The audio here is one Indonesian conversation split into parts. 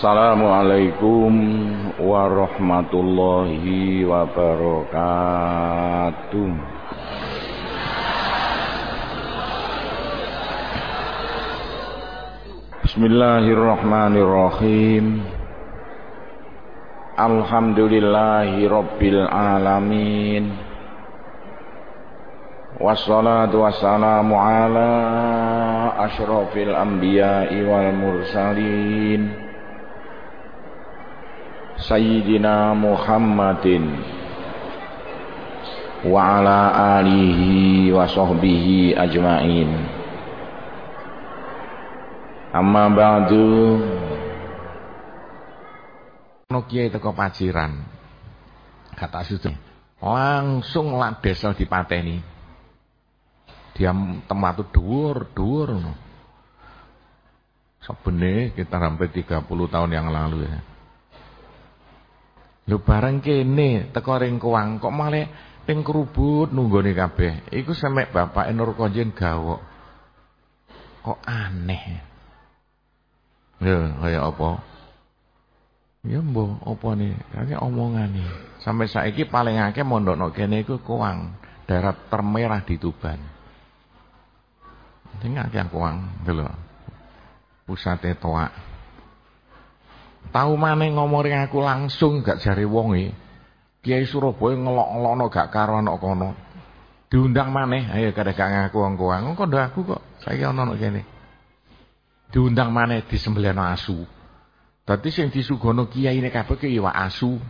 Assalamualaikum warahmatullahi wabarakatuh. Bismillahirrahmanirrahim. Alhamdulillahi rabbil alamin. Wassalatu wassalamu ala asyrafil anbiya'i wal mursalin. Wa ala alihi wa sahbihi ajmain. Amma ba'du. Nokia itu ke paciran kata situ langsung lah desa dipateni. Dia tempat itu dhuwur dhuwur sebene kita hampir 30 tahun yang lalu ya Lho bareng kene teko ring kuwang kok malah ring kerubut nunggone kabeh. Iku semek bapak Nur Konjen gawok. Kok aneh. Ya, kaya apa? Ya mbok apa nih? Kaya omongane. Sampai saiki paling akeh mondokno kene iku kuwang, daerah termerah di Tuban. Tinggal akeh kuwang, lho. Pusate toak. Tahu mana ngomori aku langsung gak jari wongi. Kiai Surabaya ngelok-ngelokno gak karo ana kono. Diundang mana? Ayo kada gak ngaku wong kowe. Engko aku kok saiki ana ana kene. Diundang mana disembelihno asu. Dadi sing disugono kiai ini kabeh ki iwak asu.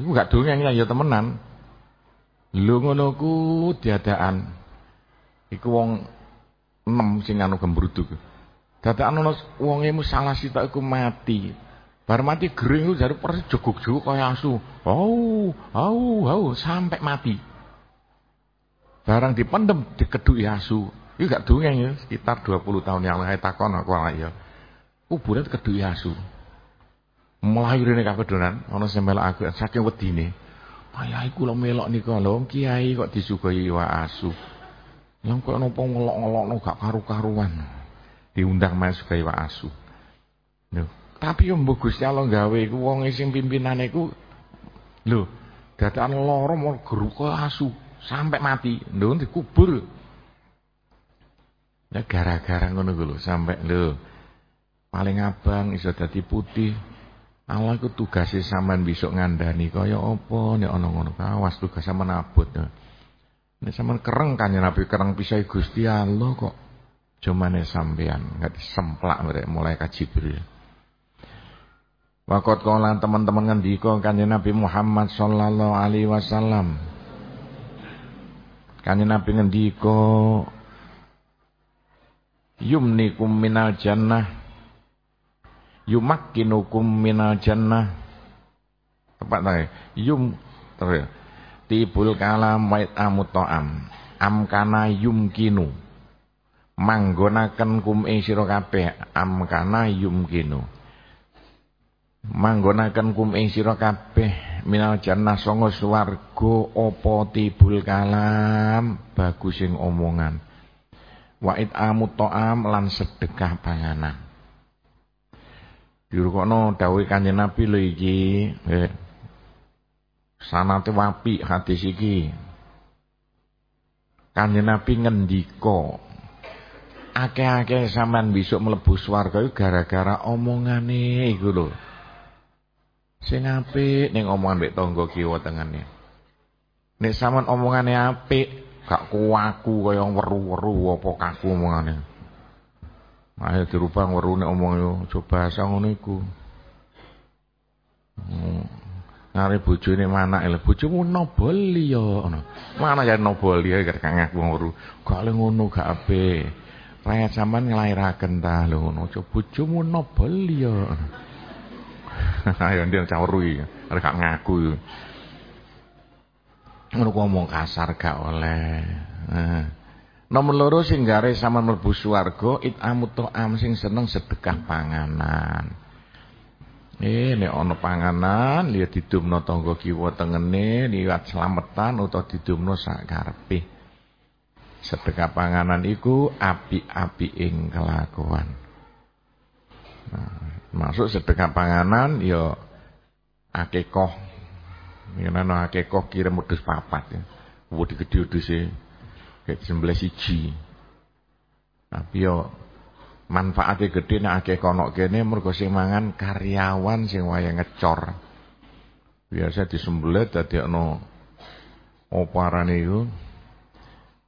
Iku gak dongeng ya temenan. Lho ngono ku diadaan. Iku wong enam sing anu gembruduk. Dadakno wonge mu salah sitok iku mati. Bar mati gering jare persis jogok-jogok kaya asu. Au, au, au sampai mati. Barang dipendem dikeduki asu. Iki gak dongeng ya, sekitar 20 tahun yang lalu takon aku lah ya. Kuburan keduki asu. Melayu rene kabeh donan, ana sing melok aku saking wedine. Ayah iku lho melok nika lho kiai kok disuguhi iwak asu. Yang kok nopo ngelok-ngelokno gak karu-karuan diundang mas kaya asu. Lho, tapi yo mbok Gusti Allah gawe iku wong sing pimpinane iku lho, dadakan lara mau asu sampai mati. Lho dikubur. Ya gara-gara ngono ku lho sampai lho paling abang iso dadi putih. Allah iku tugasé sampean besok ngandani kaya apa nek ana ngono kawas tugas sampean abot. Nek sampean kereng kan Nabi kereng pisah Gusti Allah kok Cumane sampean nggak disemplak mulai kaji Jibril. Wakot kolan teman-teman ngendika kanjeng Nabi Muhammad sallallahu alaihi wasallam. Kanjeng Nabi ngendika yumnikum minal jannah. Yumakkinukum minal jannah. Tepat tak? Yum tibul kalam wait amut am amkana yumkinu manggonaken kum ing sira kabeh amkana yumkinu. Manggonaken kum ing sira kabeh minal jannah sanga swarga apa tibul kalam bagus sing omongan. Wa amu ta'am lan sedekah panganan. Dirukono dawuh kanjeng Nabi lho iki sanate wapi hadis iki. Kanjeng Nabi ngendika akeh-akeh sampean besok mlebu swarga iku gara-gara omongane iku lho. Sing apik ning omongan mbek tangga kiwa tengene. Nek sampean omongane apik, gak kuwaku kaya weru-weru apa kaku omongane. Ayo dirubah weru nek omong yo coba bahasa ngono iku. Hmm. Ngare bojone manak lho, bojomu nobol ya ngono. Mana ya nobol ya gak ngaku weru. Gak ngono gak apik. Rakyat sampean nglairaken ta lho ngono. Aja bojomu nobel ya. Ayo ndek cawru iki. Arek gak ngaku. Ngono ngomong kasar gak oleh. Nah. Nomor loro sing gare sampean mlebu swarga itamu am sing seneng sedekah panganan. Eh nek ana panganan liya didumno tangga kiwa tengene liwat slametan utawa didumno sak karepe. Sedekah panganan iku api-api ing kelakuan. Masuk sedekah panganan ya akikoh. Yen ana akikoh kirim wedhus papat ya. Wedi gedhe wedhuse. Kayak sembelih siji. Tapi yo manfaatnya gede nek akeh kono kene mergo sing mangan karyawan sing wayah ngecor. Biasa disembelih dadi ana oparane iku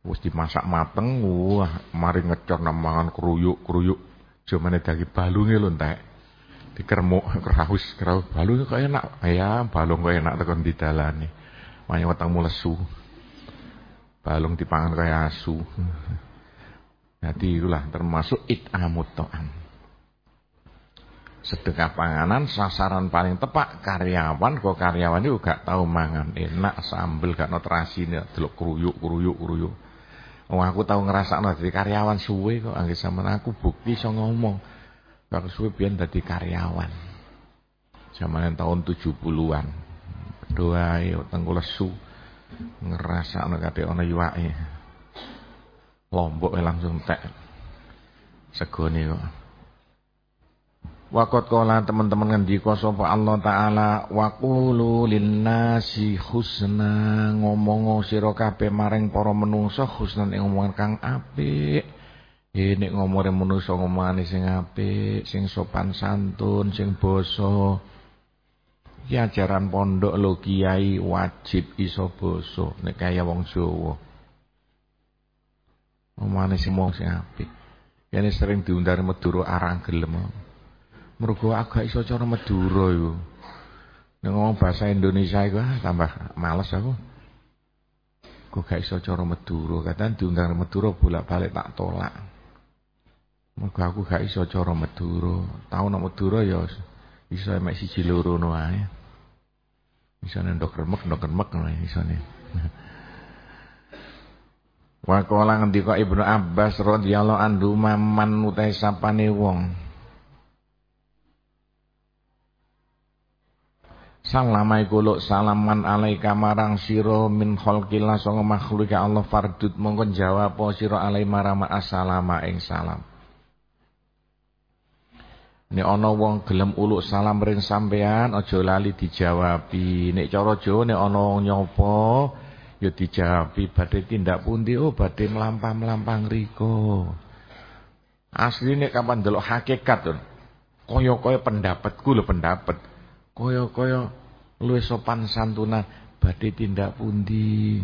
wis dimasak mateng, wah mari ngecor mangan kruyuk-kruyuk. Jamane dagi balunge lho entek. Dikermuk kraus, kraus balung kok enak. Ya, balung kok enak tekan didalani. Maya wetengmu lesu. Balung dipangan kaya asu. Jadi itulah termasuk it'amut ta'am. Sedekah panganan sasaran paling tepat karyawan kok karyawan itu gak tahu mangan enak sambel gak no terasine delok kruyuk kruyuk kruyuk. Oh aku tahu ngerasa no jadi karyawan suwe kok anggere sama aku bukti so ngomong. Aku suwe biyen dadi karyawan. Zaman tahun 70-an. Doa yo tengku lesu. Ngrasakno kate ana yuwake. Lombok langsung tek. Segone kok. Wakot kola teman-teman ngendika sapa Allah taala wa qulu linnasi husna ngomong sira kabeh maring para menungso husnan ing omongan kang apik. Ini ngomongin menungso ngomongane sing apik, sing sopan santun, sing basa. Ya ajaran pondok lo kiai wajib iso basa nek kaya wong Jawa. Omane sing wong sing apik. Yen sering diundang Madura arang gelem. Mergo agak iso cara Madura iku. Nek ngomong bahasa Indonesia iku ah, tambah males aku. Kok gak iso cara Madura, kadang diundang Madura bolak-balik tak tolak. Mergo aku gak iso cara Madura. Tau nang Madura ya iso mek siji loro no ae. Iso ndok remek ndok remek isone. Wa kala ngendika Ibnu Abbas radhiyallahu anhu man utai sapane wong. Salama iku salaman alaika marang sira min khalqillah sanga makhluk Allah fardut mongko jawab apa sira alai marama assalama ing salam. Nek ana wong gelem uluk salam ring sampean aja lali dijawabi. Nek cara Jawa nek ana nyapa Ya dijawabi badhe tindak pundi oh badhe melampah-melampah riko. Asline kapan delok hakikat tuh. Kaya-kaya pendapatku lho pendapat. Kaya-kaya luwih sopan santunan badhe tindak pundi.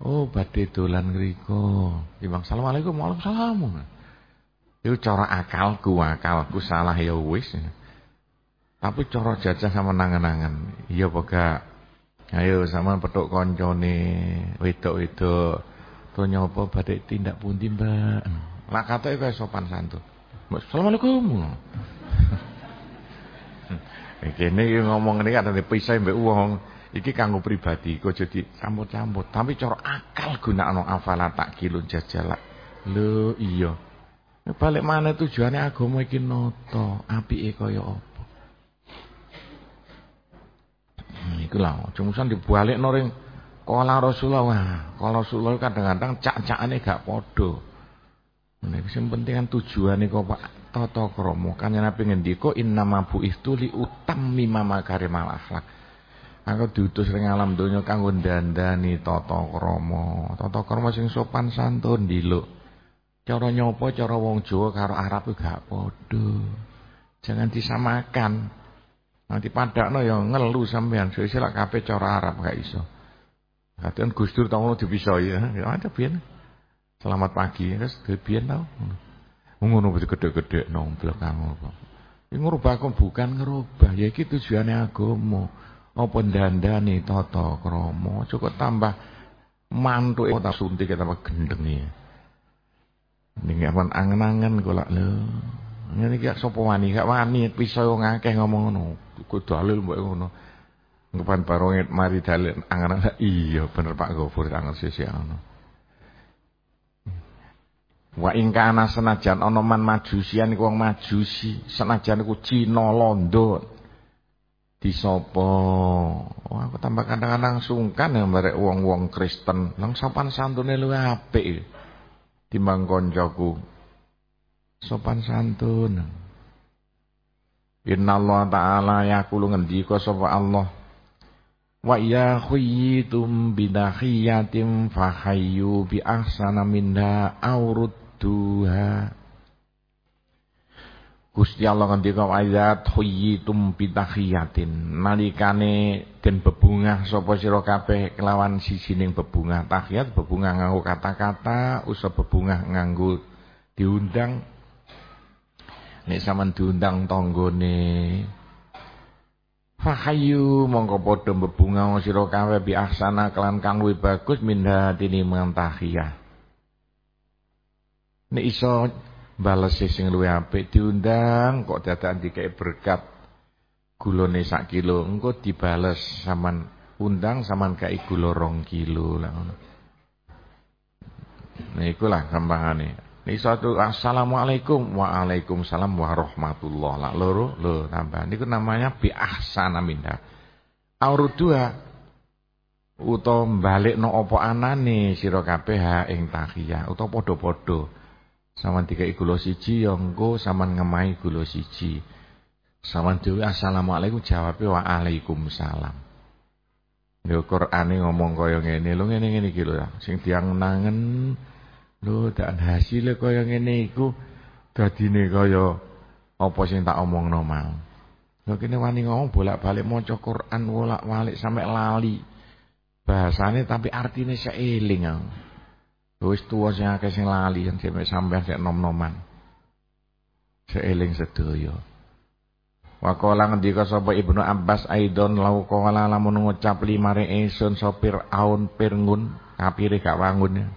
Oh badhe dolan ngriko. Timbang Assalamualaikum Waalaikumsalam. Itu cara akalku, akalku salah ya wis. Tapi cara jajah sama nangan-nangan. Iya apa Ayo sama petuk koncone wedok-wedok to nyoba badhe tindak pundi, Mbak. Lah katoke kaya sopan santun. Assalamualaikum. Kene iki ngomong ini katane pisah mbek wong. Iki kanggo pribadi, kok jadi campur-campur. Tapi cara akal gunakno afala tak kilun jajala. Lho iya. Balik mana tujuannya agama iki noto, apike kaya apa? Hmm, ikulah cumusan dibalik noring kala Rasulullah. Wah, kala Rasulullah kadang-kadang cak-cakane gak padha. Nek sing penting kan tujuane kok Pak tata krama. Kan Nabi ngendika innama buistu li utammima makarimal akhlak. Aku diutus ring alam donya kanggo dandani tata krama. Tata krama sing sopan santun diluk. Cara nyopo cara wong Jawa karo Arab gak padha. Jangan disamakan. Nanti padakno ya ngelu sampean, sesuk kabeh cara Arab gak iso. Kadang Gus Dur tau dipisah ya. Ya ada biyen. Selamat pagi, terus biyen tau. Ngono betul gede-gede nang belakang apa. Ini ngerubah kok bukan ngerubah, ya iki tujuane agama. Apa dandane tata krama, cukup tambah mantuk tak suntik tambah gendeng ya. Ning angen-angen kok lak lho. Ngene iki sapa wani, gak wani pisau wong akeh ngomong ngono. Ku dalil mbok ngono. Ngepan baronget mari dalil angan iya bener Pak Gofur angen sisi ngono. Wa ing kana senajan ana man majusian iku wong majusi, senajan iku Cina Londo. Disopo. Oh, aku tambah kadang-kadang sungkan ya merek wong-wong Kristen. Nang sopan santune luwih apik timbang koncoku sopan santun. Allah ta'ala yaqulu ngendika sapa Allah Wa ya khuyyitum bidakhiyatim fahayyu bi ahsana minha aurudduha Gusti Allah ngendika ayat huyitum bitakhiyatin nalikane den bebungah sapa sira kabeh kelawan sijining bebungah. Tahiyat bebungah nganggo kata-kata usah bebungah nganggo diundang. Nek sampean diundang tanggane Fahayu mongko padha bebungah sira kabeh bi ahsana kelan kang luwih bagus minha tinimbang tahiyah Nek iso bales sing luwih apik diundang kok dadakan dikek berkat gulone sak kilo engko dibales saman undang saman kai gula rong kilo lah ngono. Nah ikulah gampangane. Ini satu assalamualaikum. Waalaikumsalam warahmatullah. Lah loro lo tambah. Niku namanya bi ahsana minda aurud dua utawa balik no opo anane sira kabeh ha ing tahiyah. Utawa padha-padha Saman tiga gula siji ya engko saman ngemai gula siji. Saman dhewe assalamualaikum jawabe waalaikumsalam. Lho Qur'ane ngomong kaya ngene, lho ngene-ngene iki lho ya. Sing tiang nangen lho dan hasilnya kaya ngene iku dadine kaya apa sing tak omongno mau. Lho kene wani ngomong bolak-balik maca Qur'an bolak-balik sampai lali. Bahasane tapi artine seeling. Ya. Wis tuwa sing akeh sing lali sampe sampean sik nom-noman. Seeling sedaya. Wa qala ngendika sapa Ibnu Abbas aidon lau qala lamun ngucap limare ingsun sopir aun pirngun kapire gak wangun.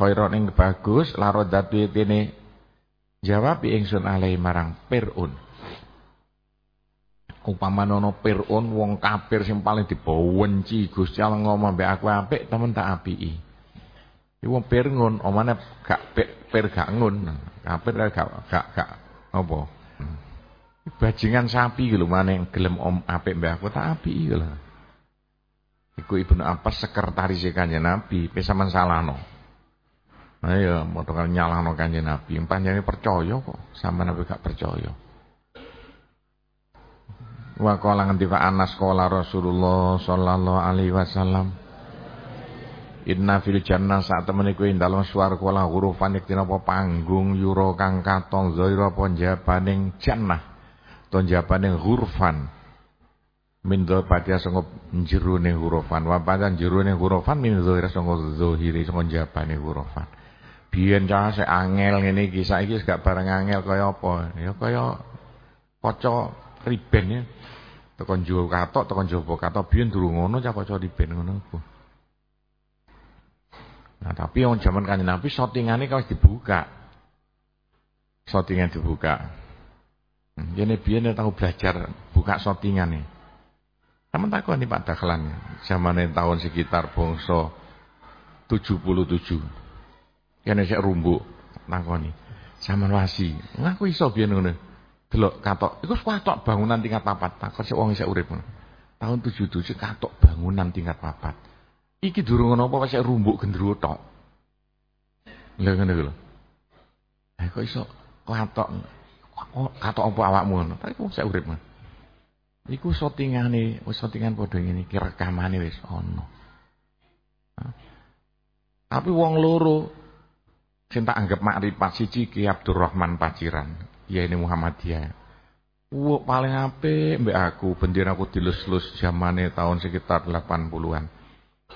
Khairon ing bagus laro datu tene jawab ingsun alai marang pirun. Umpama nono pirun wong kafir sing paling dibawenci Gusti Allah ngomong mbek aku apik temen tak apiki. Iku per ngun, omane gak per gak ngun. Kafir gak gak gak apa. Bajingan sapi gitu mana gelem om apik mbah aku tak apik iki lho. Iku Ibnu Abbas sekretaris Kanjeng Nabi, pesaman salahno. Ayo motor nyalahno Kanjeng Nabi, panjane percaya kok, sama Nabi gak percaya. Wa qala ngendika Anas qala Rasulullah sallallahu alaihi wasallam Inna fil jannah saat temen iku ing dalem swarga la hurufan iktina apa panggung yura kang katong zaira apa jabaning jannah. To jabaning hurufan min dhapatia sanga jerone hurufan. Wa padan hurufan min zaira sanga zahiri sanga jabane hurufan. Biyen cah sik angel ngene iki saiki gak bareng angel kaya apa? Ya kaya kaca riben ya. Tekan jero katok tekan jaba katok biyen durung ngono cah kaca riben ngono. ku Nah, tapi yang zaman kanjeng Nabi shootingannya kalau dibuka. Shootingan dibuka. Jadi biar tahu belajar buka shootingan nih. Sama takut nih Pak Dahlan. Zaman tahun sekitar bongso 77. Kene sik rumbu takoni. Zaman wasi. Ngaku iso biyen ngono. Delok katok, iku katok bangunan tingkat papat. Takut sik wong isih urip. Tahun 77 katok bangunan tingkat papat. Iki durung ngono apa wis rumbuk gendruwo tok. Lha ngene lho. Eh kok iso katok katok apa awakmu ngono? Tapi kok saya urip man. Iku shootingane, wis shootingan padha ngene iki rekamane wis ana. Tapi wong loro sing tak anggap makrifat siji Ki Abdurrahman Paciran, ya ini Muhammadiyah. Wo paling apik mbek aku, bendera aku dilus-lus zamane tahun sekitar 80-an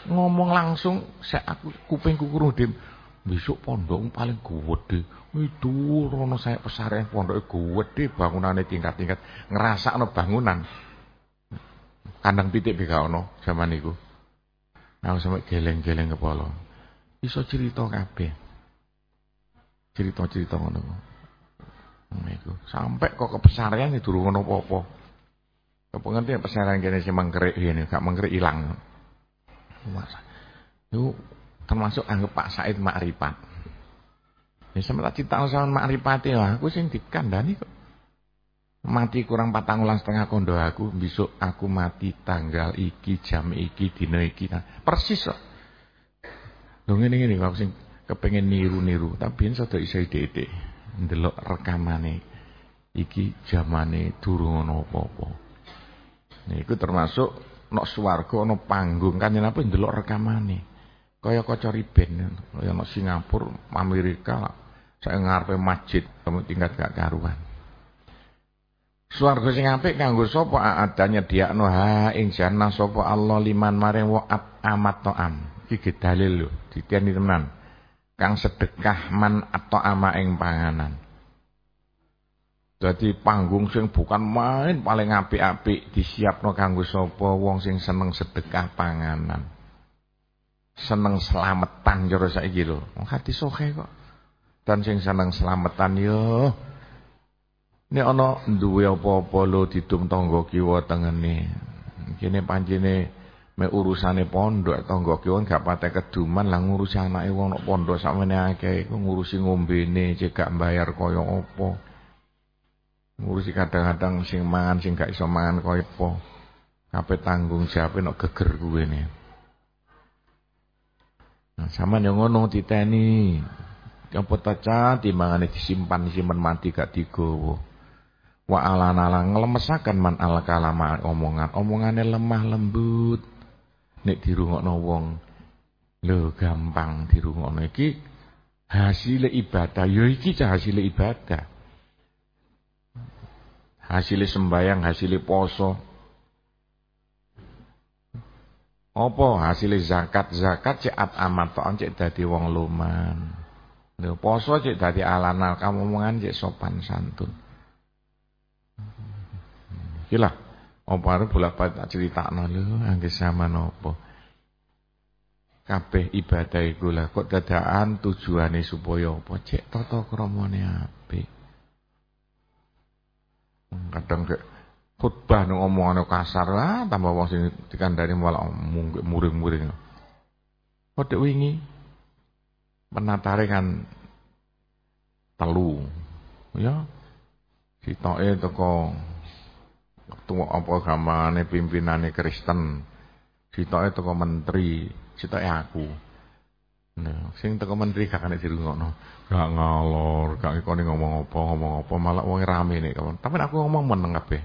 ngomong langsung saya aku kupingku dem besok pondok paling gede itu rono saya pesarian pondok gede bangunannya tingkat-tingkat. Ngerasa no bangunan. Kandang pitik bega ono zaman itu nah sampai geleng-geleng kepala. Iso cerita kabeh. Cerita-cerita ngono Iku. Sampai kok kepesarian itu ngono apa-apa. Kepengertian pesarian kene sing mangkerik ini, gak mangkerik ilang. Itu termasuk anggap Pak Said makrifat. Ya tak cita sama makrifat ya, aku sing dikandani kok. Mati kurang patang ulang setengah kondo aku, besok aku mati tanggal iki, jam iki, dina iki. Nah, persis kok. Lho ngene-ngene aku sing kepengen niru-niru, tapi yen sedo iso ide-ide. Ndelok rekamane. iki jamane durung ana apa-apa. Niku termasuk nok swarga ana panggung kanjeng Nabi ndelok rekamane. Kaya kaca riben, kaya nok Singapura, Amerika, saya ngarepe masjid, kamu tingkat gak karuan. Swarga sing apik kanggo sapa adanya diakno ha ing jannah sapa Allah liman maring wa amat to'am. Iki dalil lho, ditiani tenan. Kang sedekah man atau ama ing panganan. Jadi panggung sing bukan main paling apik-apik disiapno kanggo sapa wong sing seneng sedekah panganan. Seneng selametan jero saiki lho. Wong hati sohe kok. Dan sing seneng selametan yo Nek ana duwe apa-apa lho didum tangga kiwa tengene. Kene pancene me urusane pondok tangga kiwa gak pate keduman lah ngurusi anake wong nok pondok sakmene akeh iku ngurusi ngombene cek gak bayar kaya apa ngurusi kadang-kadang sing mangan sing gak iso mangan kaya apa kabeh tanggung jawab nek geger kuwe ne. Nah sampean yo ngono titeni apa taca timbangane disimpan disimpan mati gak digowo wa alana nglemesaken man al kalama omongan. Omongane lemah lembut. Nek dirungokno wong. Lho gampang dirungokno. Iki hasil ibadah. Yo iki hasil ibadah hasilnya sembayang, hasilnya poso. Apa hasilnya zakat? Zakat cek at amat tok cek dadi wong luman. Lho poso cek dadi alana kamu omongan cek sopan santun. Gila. Apa arep bolak-balik tak critakno lho angge sama nopo. Kabeh ibadah iku lah kok dadakan tujuane supaya apa? Cek tata kramane apik. Kadang kayak khutbah ning omongane kasar lah tambah wong sing dikandani malah muring-muring. Kok wingi penatare kan telu. Ya. Sitoke teko ketua apa agamane pimpinane Kristen. Sitoke teko menteri, sitoke aku. Nah, sing teko menteri gak kena dirungokno. Gak ngalor, gak ikone ngomong apa, ngomong apa, malah wong rame nih kawan. Tapi aku ngomong meneng kabeh.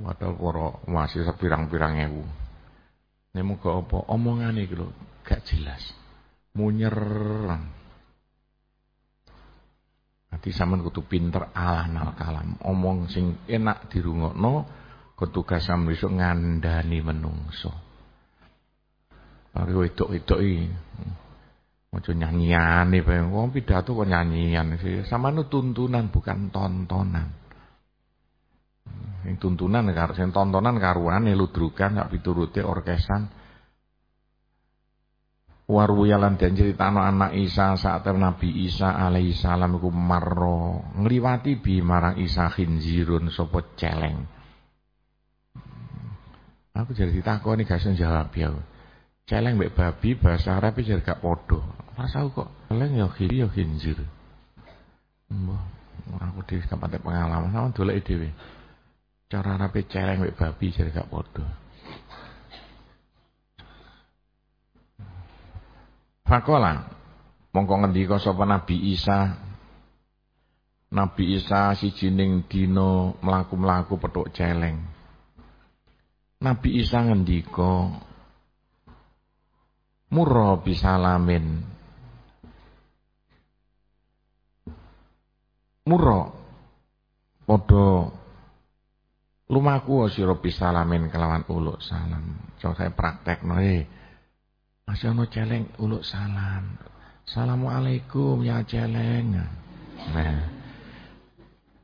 Padahal para masih sepirang-pirang ewu. Nek muga apa omongane iki lho gak jelas. Munyer. Nanti sampean kudu pinter alanal kalam. Omong sing enak dirungokno, ketugas sampeyan besok ngandani menungso. Pare wedok-wedok iki Ojo nyanyian nih, wong pidato kok nyanyian sih. Sama nu tuntunan bukan tontonan. Yang tuntunan karo sing tontonan karuane ludrukan gak piturute orkesan. Warwiyalan dan cerita anak Isa saat Nabi Isa alaihi salam iku marro ngliwati bi marang Isa khinzirun sapa celeng. Aku jadi ditakoni gak jawab ya. Celeng mbek babi bahasa Arab iki gak padha. Rasa kok celeng ya kiri ya khinzir. Mbah, aku dhewe gak pengalaman sama dolek dhewe. Cara Arab celeng mbek babi jadi gak padha. Fakola mongko ngendika sapa Nabi Isa Nabi Isa siji ning dina mlaku-mlaku petuk celeng. Nabi Isa ngendika murra bisalamin murra padha lumaku sira bisalamin kelawan uluk salam. Coba saya praktekno eh. Masih ono celeng uluk salam. Assalamualaikum ya celeng. Nah.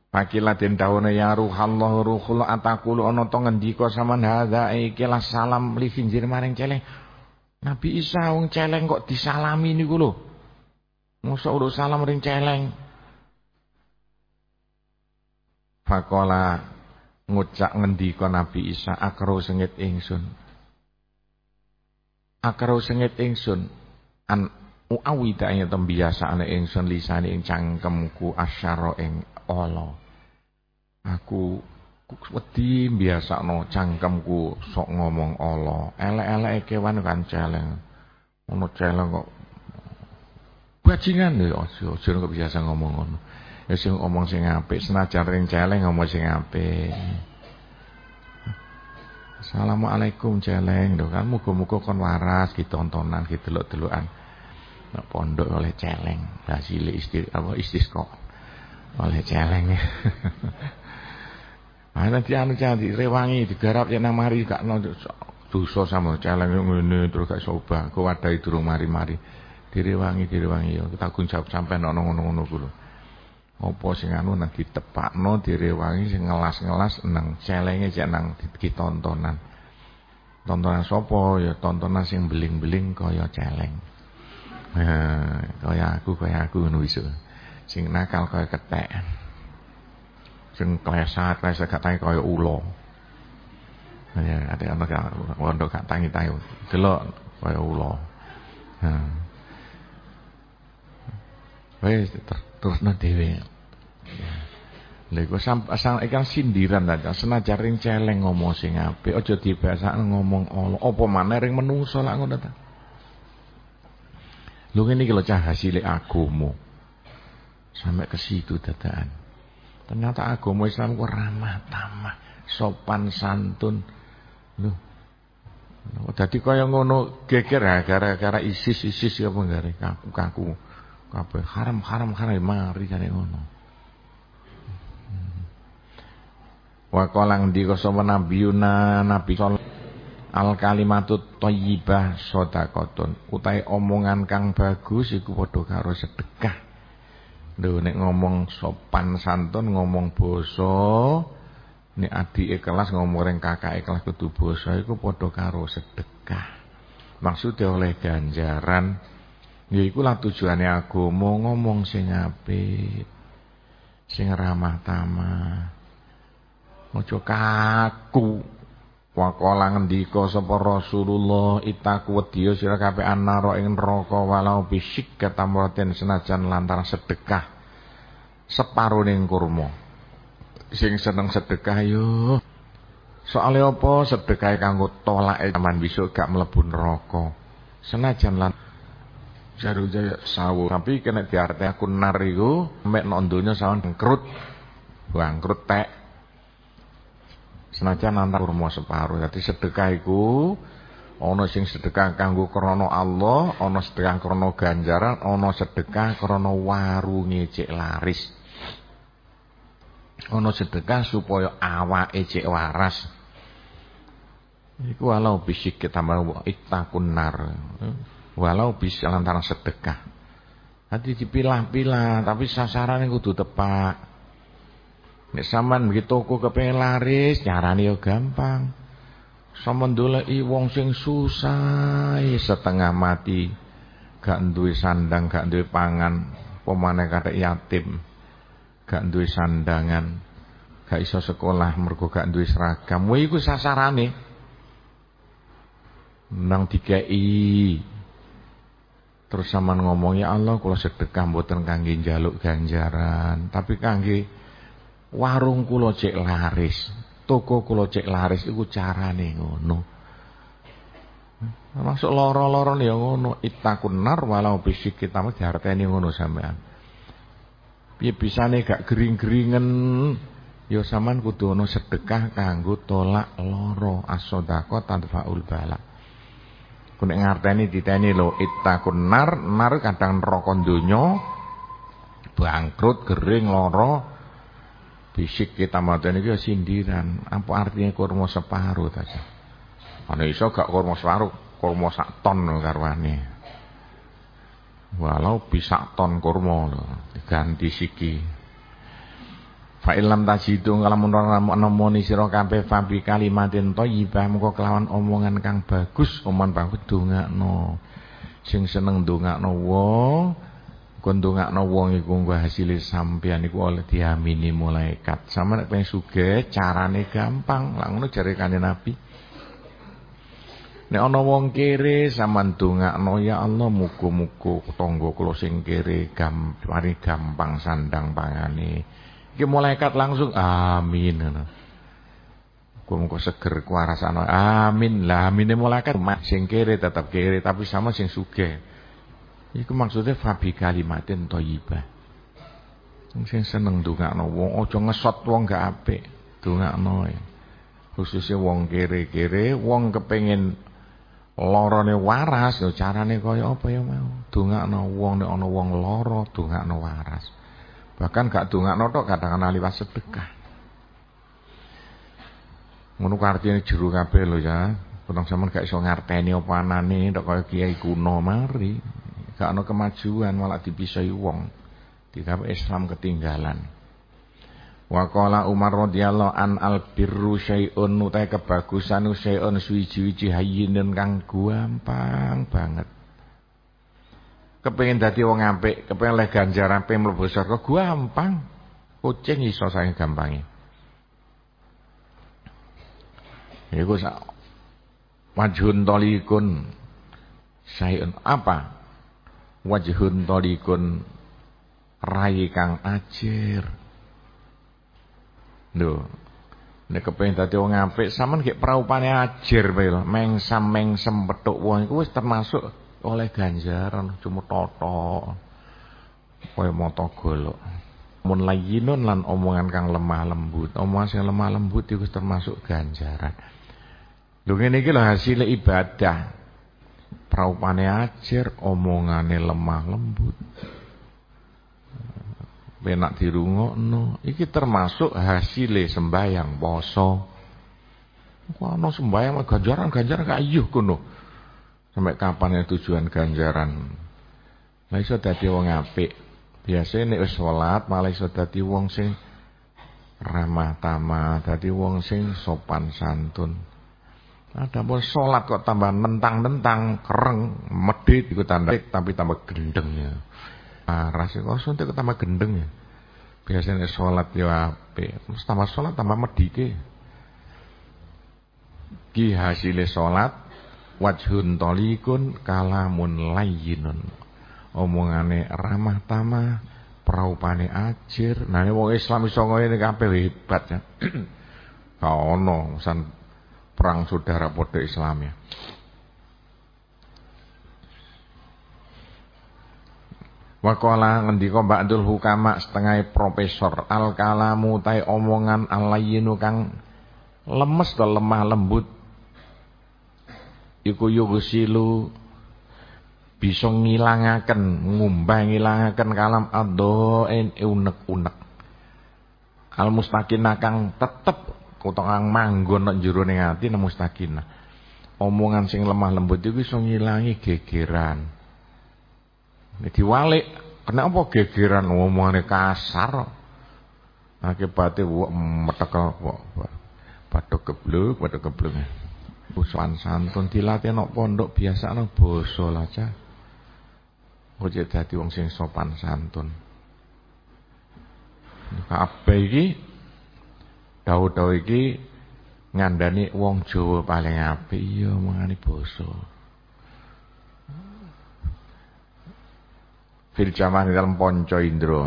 Pakila den dawuhne ya ruhallah ruhul atakulu ana to ngendika sampean hadza iki salam li finjir maring celeng Nabi Isa wong celeng kok disalami niku lho. Mosok urus salam ring celeng. Fakola ngucak ngendika Nabi Isa akro sengit ingsun. Akro sengit ingsun an uawida ing tembiasaane ingsun lisane ing cangkemku asyara ing Allah. Aku wedi biasakno cangkemku sok ngomong Allah. Elek-eleke kewan kan celeng. Ono celeng kok bajingan lho aja aja kok biasa ngomong ngono. Ya sing ngomong sing apik, senajan ring celeng ngomong sing apik. Assalamualaikum celeng lho kan muga-muga kon waras ditontonan didelok-delokan. Nek pondok oleh celeng, hasil isti apa istisqa. Oleh celeng. Ah nanti cantik rewangi digarap yen nang mari gak dosa sama celeng ngene terus gak soba. Kok wadahi durung mari-mari. Direwangi direwangi ya. Tak jawab sampean ono ngono-ngono kuwi apa sing anu nang ditepakno direwangi sing ngelas-ngelas nang celenge cek nang ditontonan tontonan. Sapa? Ya tontonan sing beling-beling kaya celeng. Nah, kaya aku kaya aku ngono iso sing nakal kaya ketek sing klesat klesat gak tangi kaya ula ya ada anak wondo gak tangi-tangi delok kaya ula nah Wes terusno dhewe. Lha iku asal ikan sindiran ta, senajan ring celeng ngomong sing apik, aja dibasakno ngomong Allah. Apa maneh ring menungso lak ngono ta. Lho ngene iki lho cah hasile agama. Sampai ke situ dadakan. Ternyata agama Islam ku ramah tamah, sopan santun. Lho. Dadi kaya ngono geger gara-gara ISIS ISIS apa gare kaku-kaku kabeh haram haram mari jane ngono hmm. wa qalang di sapa nabiyuna nabi al kalimatut thayyibah sedekahun utahe omongan kang bagus iku padha karo sedekah lho nek ngomong sopan santun ngomong basa nek adike kelas ngomong reng kakake kelas kudu basa iku padha karo sedekah maksudnya oleh ganjaran Ya iku lah tujuane mau ngomong sing apik. Sing ramah tamah. Ojo kaku. Waqala ngendika sapa Rasulullah itaku wedya sira kabeh anara ing neraka walau bisik katamraten senajan lantaran sedekah separo ning kurma. Sing seneng sedekah yo. Soale apa sedekah kanggo tolake zaman besok gak mlebu neraka. Senajan lan Jaru jaya sawu. Tapi kena diarti aku nar iku mek nok donya sawan bangkrut. Bangkrut tek. Senajan antar kurma separuh. Dadi sedekah iku ana sing sedekah kanggo krana Allah, ana sedekah krana ganjaran, ana sedekah krana warunge cek laris. Ana sedekah supaya awake cek waras. Iku walau bisik kita mau itakun nar walau bisa lantaran sedekah. Nanti dipilah-pilah, tapi sasaran yang kudu tepak. Nek sampean begitu toko kepengen laris, carane yo gampang. Sampeyan doleki wong sing susah setengah mati, gak duwe sandang, gak duwe pangan, pemane yatim, gak duwe sandangan, gak iso sekolah mergo gak duwe seragam. Kuwi iku sasarane. Nang dikei Terus sampean ngomong ya Allah kula sedekah mboten kangge njaluk ganjaran, tapi kangge warung kula cek laris, toko kula cek laris iku carane ngono. Masuk loro-loro ya ngono, itakun nar walau bisik kita mesti diarteni ngono sampean. Piye bisane gak gering-geringen ya sampean kudu ono sedekah kanggo tolak loro as-shadaqah tanfaul balak. Kuwi ngarteni diteni lho ittaqun nar, nar kadang neraka donya bangkrut, gering, lara. Bisik kita mateni iki sindiran. Apa artinya kurma separuh ta? Ana iso gak kurma separuh, kurma sak ton karwane. Walau bisa ton kurma lho, diganti siki. Fa illam tajidu kalamun nemoni sira kabeh fabi kalimatin thayyibah muga kelawan omongan kang bagus, omongan bagus dongakno. Sing seneng dongakno wong, kon dongakno wong iku nggo hasile sampeyan iku oleh diamini malaikat. Sama nek pengen sugih carane gampang, lah ngono jare Kanjeng Nabi. Nek ana wong kere sampean dongakno ya Allah muga-muga tangga kula sing kere gampang sandang pangane. Iki malaikat langsung amin ngono. Kuwi seger kuarasane. Amin. Lah amine malaikat sing kere tetap kere tapi sama sing sugih. Iku maksudnya fabi kalimatin thayyibah. Sing seneng ndongakno wong aja ngesot wong gak apik. Ndongakno. Khususnya wong kere-kere, wong kepengin lorone waras yo carane kaya apa ya mau. Ndongakno wong nek ana wong lara, ndongakno waras. Bahkan gak ndongakno tok kadang liwat sedekah. Ngono artine jero kabeh lho ya. Kunang sampean gak iso ngarteni apa anane tok kaya kiai kuno mari. Gak ana kemajuan malah dipisahi wong. Dikape Islam ketinggalan. Wa qala Umar radhiyallahu an al birru syai'un utai kebagusan syai'un suwi-wiji hayyinun kang gampang banget. Kepengin dadi wong apik, kepengin leh ganjaran pe mlebu surga gampang. Kucing iso saking gampange. Iku sak wajhun tolikun syai'un apa? Wajhun tolikun rai kang ajir. Lho. Nek kepengin dadi wong apik, sampean gek praupane ajir bae lho. Mengsam-mengsem petuk wong iku wis termasuk oleh ganjaran cuma toto. Kowe moto golok. Mun layyinun lan omongan kang lemah lembut. Omongan sing lemah lembut iku termasuk ganjaran. Lho ngene iki lho hasil ibadah. Praupane ajir, omongane lemah lembut. Penak dirungokno. Iki termasuk hasil sembayang poso. Kok ana sembayang ganjaran-ganjaran gak ayuh kono sampai kapan ya tujuan ganjaran? Lah iso dadi wong apik. Biasane nek wis salat malah iso dadi wong sing ramah tamah dadi wong sing sopan santun ada pun sholat kok tambah nentang-nentang kereng medit ikut tanda tapi tambah gendengnya Paras kok suntik tambah gendeng ya. Biasanya sholat ya apik. Terus tambah sholat tambah medike. Ki hasile sholat wajhun tolikun kalamun layyinun. Omongane ramah tamah, praupane ajir. Nah ini wong Islam iso ngene kabeh hebat ya. Kau ono perang saudara podo Islam ya. Wakola ngendika ba'dul hukama setengah profesor al kalamu tai omongan alayinu kang lemes to lemah lembut iku yugusilu bisa ngilangaken ngumbah ngilangaken kalam adoen unek-unek al mustaqinah tetep kang manggon nek jero ning ati mustaqinah omongan sing lemah lembut iku iso ngilangi gegeran ini diwalik. Kenapa gegeran ngomongane kasar? Akibatnya wak metekel wak padha gebluk, padha gebluk. Usuan santun dilatih nok pondok biasa boso lah cah. Ojo dadi wong sing sopan santun. Kabeh iki daud-daud iki ngandani wong Jawa paling apik. Iya mangane basa. fil jamah dalam ponco indro.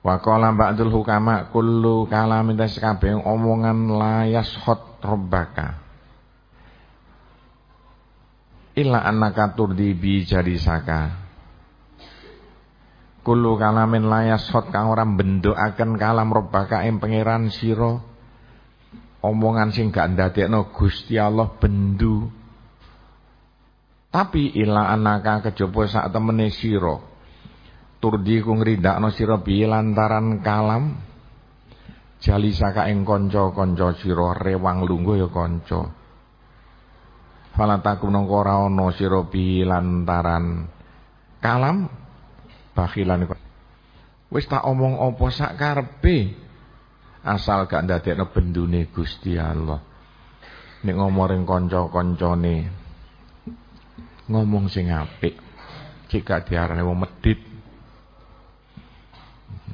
Wakola ba'dul hukama kullu kalamin kabeh omongan layas hot robbaka illa annaka turdi bi kullu kalamin layas hot kang ora bendokaken kalam robbaka ing pangeran sira omongan sing gak ndadekno Gusti Allah bendu tapi ila anaka kejaba sak temene sira. Turdi ku ngridakno sira bi lantaran kalam jali saka ing kanca-kanca sira rewang lungguh ya kanca. Falataku nangka ora ana sira bi lantaran kalam bakhilan wis tak omong apa sak karepe? Asal gak ndadekno bendune Gusti Allah. Nek ngomong ring kanca-kancane ngomong sing apik jika diarani wong medit.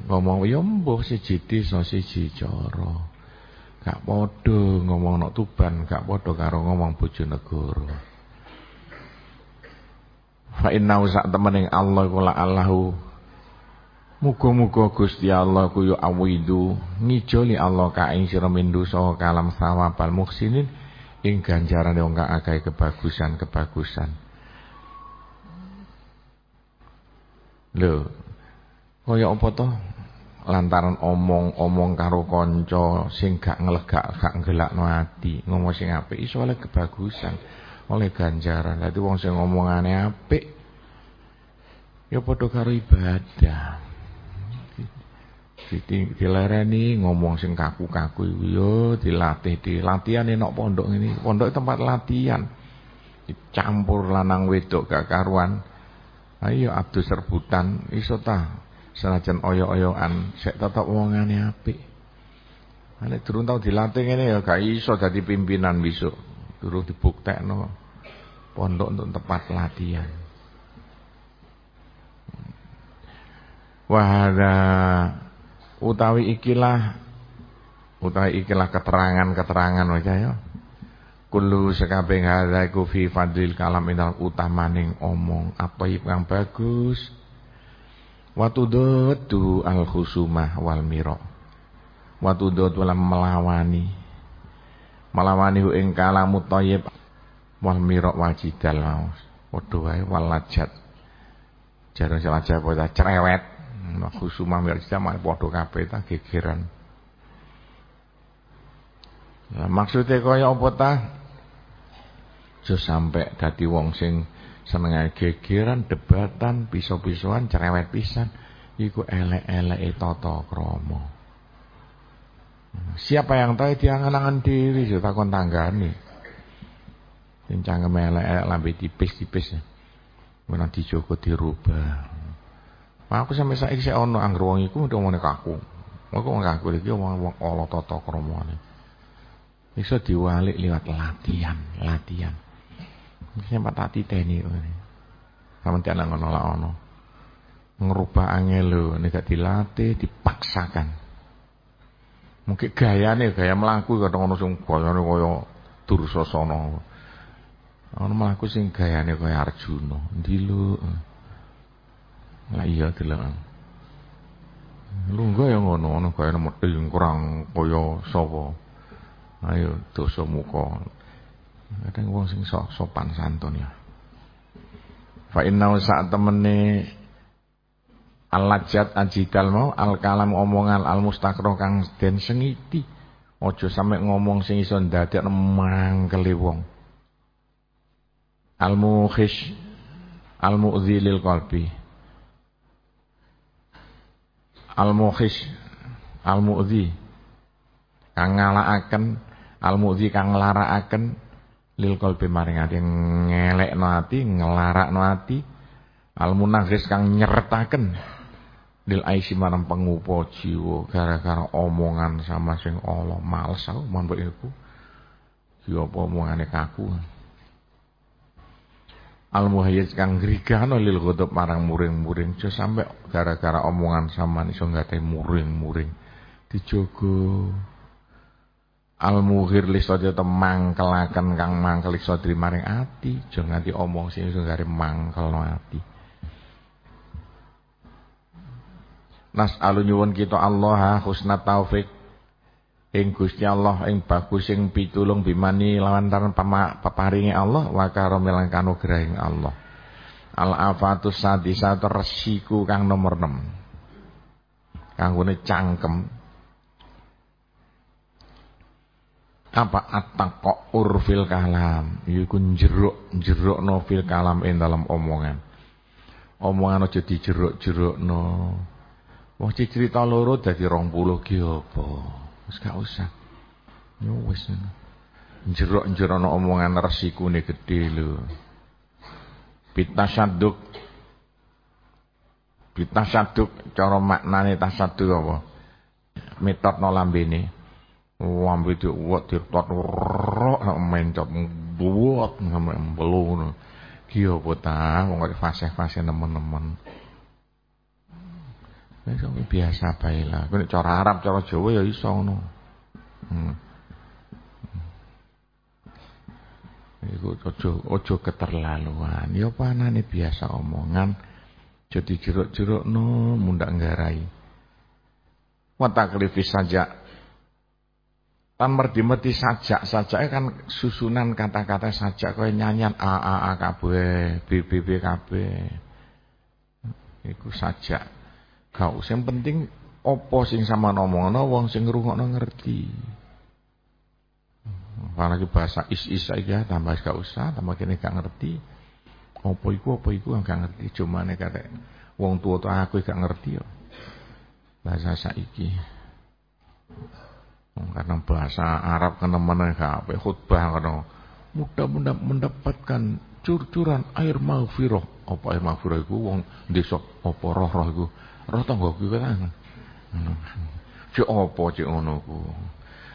Ngomong ya mbuh siji desa siji cara. Gak padha ngomong nok Tuban gak padha karo ngomong Bojonegoro fa inna sak temening Allah kula Allahu. Muga-muga Gusti Allah ku yo awidu ngijoli Allah ka ing sira mindu saha kalam sawabal muhsinin ing ganjaran wong kang akeh kebagusan-kebagusan. Lho, kaya apa toh? Lantaran omong-omong karo kanca sing gak ngelegak, gak nggelakno ati, ngomong sing apik iso kebagusan, oleh ganjaran. Dadi wong sing ngomongane apik. Ya padha karo ibadah. dilereni ngomong sing kaku-kaku iku yo dilatih di latihan nek pondok ini pondok tempat latihan. Dicampur lanang wedok gak karuan. Ayo abdu serbutan. Iso ta? Senajan oyo-oyoan. Sik tetep wongane apik. Nek durung tau dilatih ngene ya gak iso dadi pimpinan besok durung dibuktekno pondok untuk tempat latihan. Wahada utawi ikilah utawi ikilah keterangan-keterangan wae ya. Kullu sekabeh hadza iku fi fadlil kalam inal utamaning omong. Apa yang bagus? Watudatu al khusumah wal mira watudatu wala melawani melawani hu ing kalamu thayyib wal mira wal jidal padha wae wal lajat jarang padha cerewet Nah, khusumah mirjah mak padha kabeh ta gegeran. Nah, maksudnya kaya apa ta? Aja sampe dadi wong sing seneng gegeran, debatan, piso-pisoan, cerewet pisan. Iku elek-eleke tata krama. Siapa yang tahu dia angan-angan diri, yo takon tanggane. Sing cangkem elek-elek lambe tipis-tipis. Menawa dijogo dirubah. Aku sampai saiki sik ana anggere wong iku ngomongane kaku. Aku wong kaku iki wong ala tata kramane. Iso diwalik liwat latihan, latihan. Sampe tak titeni ngene. Sampe ana ngono lah ono. Ngerubah angel lho nek gak dilatih, dipaksakan. Mungkin gayane gaya mlaku kadang ono sing gayane kaya Dursasana. Ono mlaku sing gayane kaya Arjuna. Ndi lho? Lah iya delok. Lungguh ya ngono, ono kaya medhi kurang kaya sapa. Ayo dosa muka. Kadang wong sing sopan santun ya. Fa inna saat temene al-lajat ajidal mau al-kalam omongan al-mustaqro kang den sengiti. Ojo sampe ngomong sing iso ndadekno mangkele wong. Al-mukhish al-mu'dhilil qalbi. al-mukhis al-mu'dhi kang ngalakaken al-mu'dhi kang nglarakaken lil qalbi maring ati ngelekno ati nglarakno ati al-munaghis kang nyeretaken lil aisi marang pengupo jiwa gara-gara omongan sama sing Allah. Males aku mon iku ya apa omongane kaku? Al muhayyid kang grigano lil ghadab marang muring-muring aja sampe gara-gara omongan sama iso ngate muring-muring. Dijogo. Al muhir li sadya mangkelaken kang mangkel sadri maring ati aja nganti omong sing iso gare mangkelno ati Nas alu nyuwun kita Allah husna taufik ing Gusti Allah ing bagus sing pitulung bimani lawantaran paparinge Allah wa karamilan kanugrahing Allah. Al afatus sadisatu resiku kang nomor 6. Kanggone cangkem. Apa attaqur urfil kalam, iku jeruk no fil kalam ing dalam omongan. Omongan aja dijeruk-jerukno. Wong cerita loro dadi 20 ki apa? Wis gak usah. Yo wis Jerok-jerok no omongan resikune gede lho. Bitasaduk. Bitasaduk cara maknane tasaduk apa? Metodno lambene. Lambe diuwat ditot rok mencop buat ngembelu ngono. Ki apa ta wong fase-fase nemen-nemen. Wis biasa bae lah. Kuwi cara Arab, cara Jawa ya iso ngono. Hmm. Iku aja aja keterlaluan. Ya panane biasa omongan. Jadi jeruk-jerukno mundak nggarai. Wa taklifi saja. Tan merdi-merdi sajak, sajak kan susunan kata-kata sajak kaya nyanyian A A A kabeh, B B B kabeh. Iku saja. Kau sing penting apa sing sama ngomongno wong sing ngrungokno ngerti. Apalagi bahasa is-is aja tambah gak usah, tambah kene gak ngerti. Apa iku apa iku gak ngerti, cuma nek kate wong tua tuh aku gak ngerti yo. Bahasa saiki. Karena bahasa Arab mana gak apa khutbah kan mudah mendapatkan curcuran air maghfirah. Apa air maghfirah iku wong desa apa roh-roh. Roh tangga iku kan. Cek apa cek ngono ku.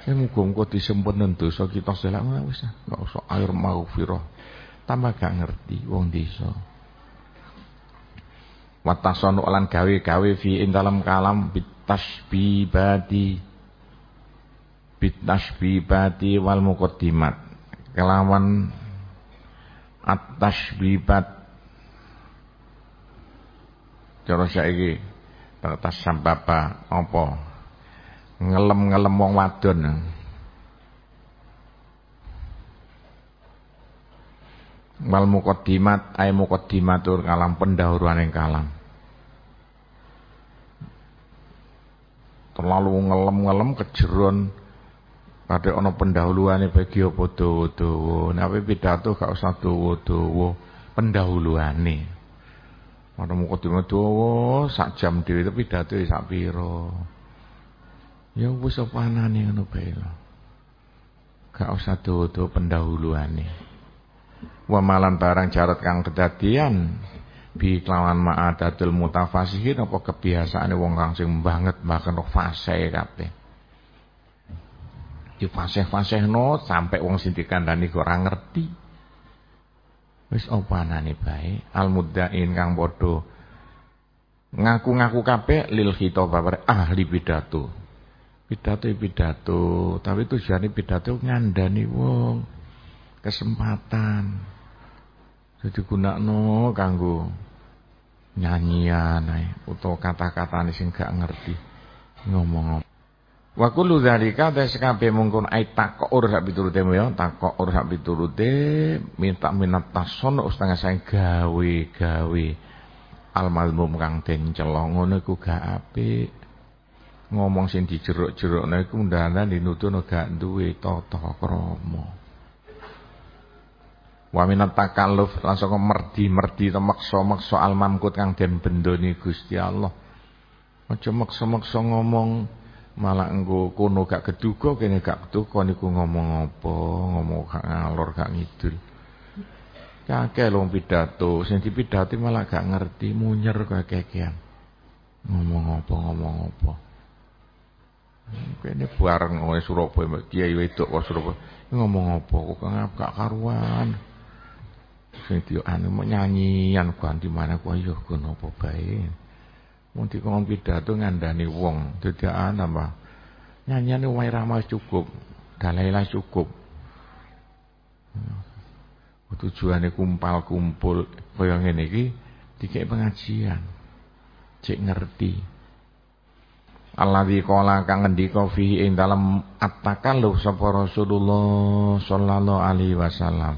Ya muga-muga disempenen dosa kita selak wis enggak usah air maghfirah. Tambah gak ngerti wong desa. Watasonu lan gawe-gawe fi ing dalam kalam bitasbibati bitasbibati wal muqaddimat. Kelawan at-tasbibat cara saiki atas sababa apa ngelem-ngelem wong wadon. Wal muqaddimat ay muqaddimatur kalam pendahuluan yang kalam. Terlalu ngelem-ngelem kejeron kadhe ana pendahuluane bagi apa dawa-dawa. Nek pidato gak usah dawa-dawa pendahuluane. Ana muqaddimat dawa sak jam dhewe tapi pidato sak pira. Ya wis apa anane ngono bae lho. Gak usah tutu pendahuluane. Wa malan barang jarat kang kedadian bi kelawan ma'adatul mutafasihin apa kebiasaane wong kang sing banget bahkan fase kabeh. Di fase-fasehno sampai wong sing dikandani kok ora ngerti. Wis apa anane bae al muddain kang padha ngaku-ngaku kabeh lil khitab ahli pidato. Pidato pidato tapi tujuannya pidato ngandani wong kesempatan. Jadi gunakno kanggo nyanyian ae utawa kata-katane sing gak ngerti ngomong Wa kullu dzalika kabeh mungkun ai takur sak piturute ya takur sak piturute minta minat tason setengah saya gawe-gawe al malmum kang den celong ngono iku gak apik ngomong sing dijeruk-jerukno iku ndalan dinutuno gak duwe tata krama. Wa minat takalluf langsung merdi-merdi to maksa-maksa al mamkut kang den bendoni Gusti Allah. Aja maksa-maksa ngomong malah engko kono gak keduga kene gak keduga niku ngomong apa, ngomong gak ngalor gak ngidul. Kakek lho pidato, sing dipidati malah gak ngerti, munyer kekean. Ngomong apa, ngomong apa. Kene bareng oleh Surabaya Kiai wedok kok Surabaya. Ngomong apa kok gak karuan. Sing dia anu nyanyian ganti mana kok ayo kono apa bae. Wong dikon pidato ngandani wong dadi ana Mbah. Nyanyiane wae ramah cukup. Dalailah cukup. Tujuane kumpal kumpul kaya ngene iki dikek pengajian. Cek ngerti. Alladzi qala kang ngendika fihi ing dalem at-takalluf sapa Rasulullah sallallahu alaihi wasallam.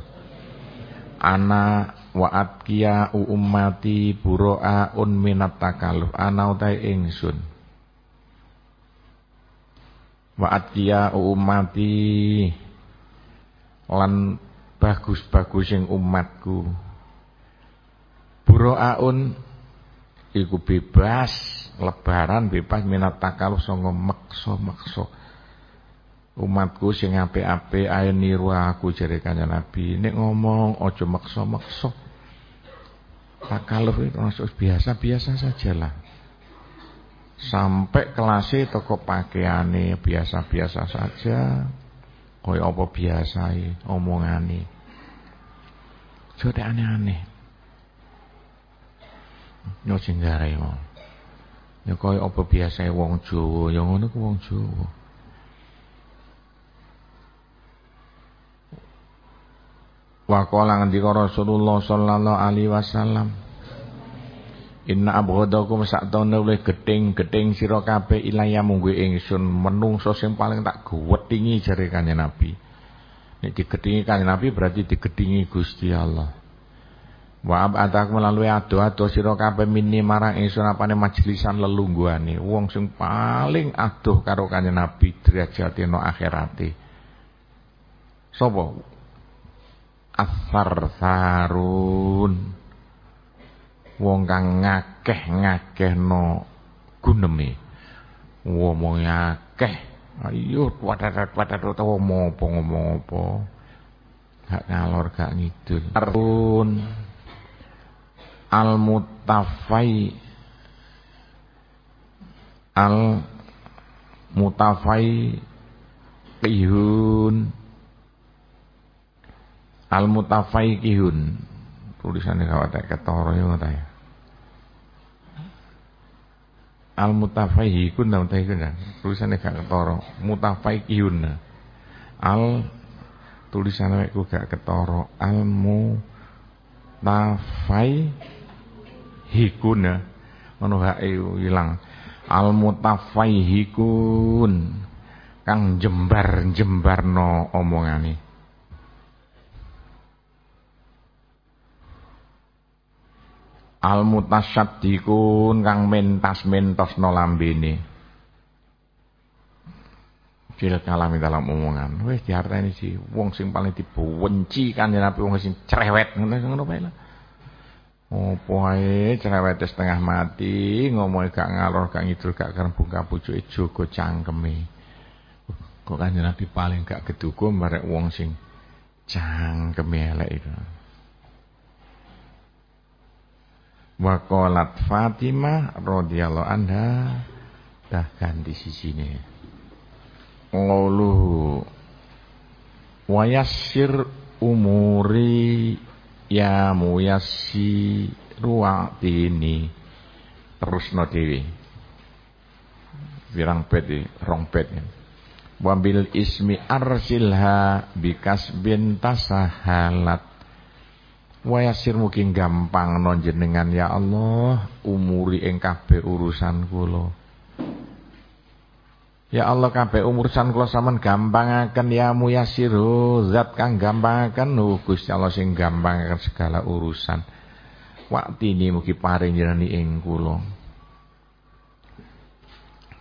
Ana wa atqiya ummati buroa un minat takalluf ana utai ingsun. Wa atqiya ummati lan bagus-bagus sing umatku. Buroaun iku bebas lebaran bebas minat takal songo makso-makso. Umatku sing apik-apik ayo niru aku jare kanjeng Nabi. Nek ngomong aja makso-makso. Takaluf itu masuk biasa-biasa sajalah. Sampai kelasnya toko pakaiane biasa-biasa saja. Kaya apa biasai omongane. Jodoh aneh-aneh. Nyocing garai ngomong. Ya kaya apa biasa wong Jawa, ya ngono ku wong. Wa qala ngendika Rasulullah sallallahu alaihi wasallam Inna abghadakum saktone oleh gedeng-gedeng sira kabeh ilaya munggu ingsun menungso sing paling tak gwethingi jare kanjeng Nabi. Nek digedhingi kanjeng Nabi berarti digedhingi Gusti Allah. Wa abadaku melalui ado-ado sira kabeh mini marang ingsun apane majlisan lelungguhane wong sing paling adoh karo kanjeng Nabi derajate no akhirate. Sapa? Asar sarun. Wong kang ngakeh-ngakehno guneme. Ngomong akeh. Ayo wadat-wadat ngomong apa ngomong apa. Gak ngalor gak ngidul. Arun al mutafai al mutafai kihun al mutafai kihun tulisannya kawat ketoro ya ya al mutafai kun nang teh kun tulisannya gak ketoro. Mutafai kihun al tulisannya ku gak ketoro. Al mutafai hikuna ngono hae ilang al mutafaihikun kang jembar-jembarno omongane al mutasyaddiqun kang mentas-mentosno lambene fil kalami dalam omongan wis diarteni sih wong sing paling dibenci kan Nabi wong sing cerewet ngono bae lah Opo ae cerewet setengah mati, ngomong gak ngalor gak ngidul gak karena buka pucuke jaga cangkeme. Kok kanjeng Nabi paling gak keduga marek wong sing cangkeme elek itu. Wa qalat Fatimah radhiyallahu anha dah ganti sisine. Nguluhu wa yassir umuri ya muyassi ruwatini terusno dhewe. Wirang bet rong bet wabil ismi arsilha bikas bin tasahalat wayasir mungkin gampang non jenengan ya Allah umuri ing urusan kula Ya Allah kabeh umurusan kula sampean gampangaken ya muyasiru zat kang gampangaken oh Gusti Allah sing gampangaken segala urusan. ini mugi paring jenengan ing kula.